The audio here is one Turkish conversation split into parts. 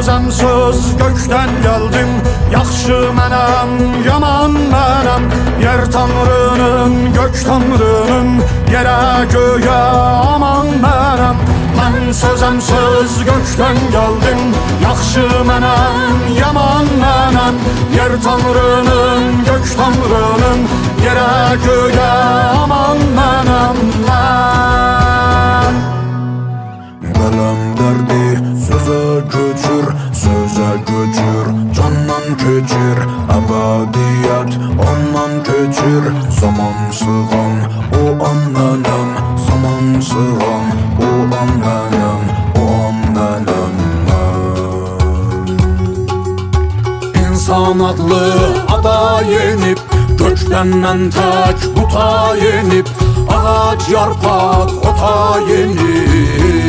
sözəm söz gökdən gəldim Yaxşı mənəm, yaman mənəm Yer tanrının, gök tanrının. Yerə göyə aman mənəm Mən sözəm söz gökdən gəldim Yaxşı mənəm, yaman mənəm Yer tanrının, gök tanrının. Yerə göyə əbədiyyət ondan keçir Zaman sığan, o an mənəm Zaman sığan, o an O an İnsan adlı ada yenib Gökdən mən tək buta yenib Ağac yarpaq ota yenib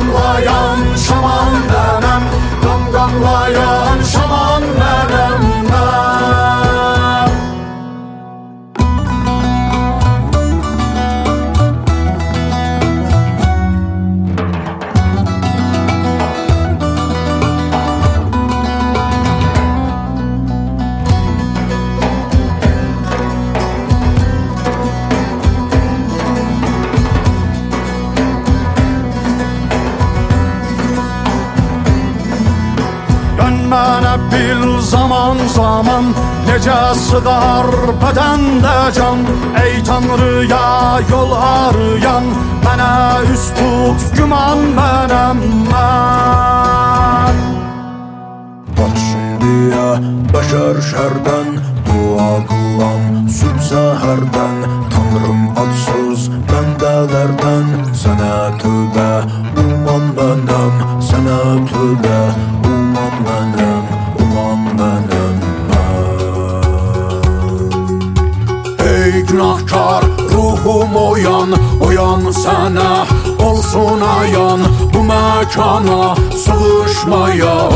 Qamqamlayan şaman mənəm Qamqamlayan şaman Mənə bil zaman zaman Necə sığar bədəndə can. Ey Tanrıya yol arayan Mənə üst tut güman mənəm mən Bax şimdiyə bəşər şərdən Dua qılan sübh səhərdən Tanrım adsız ey günahkar Ruhum oyan, oyan sana Olsun ayan bu mekana Sığışmaya.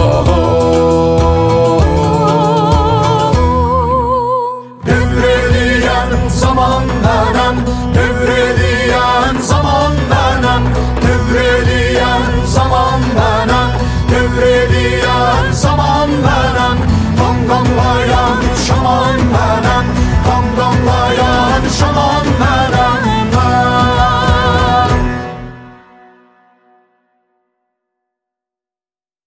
Devriliyem zaman veren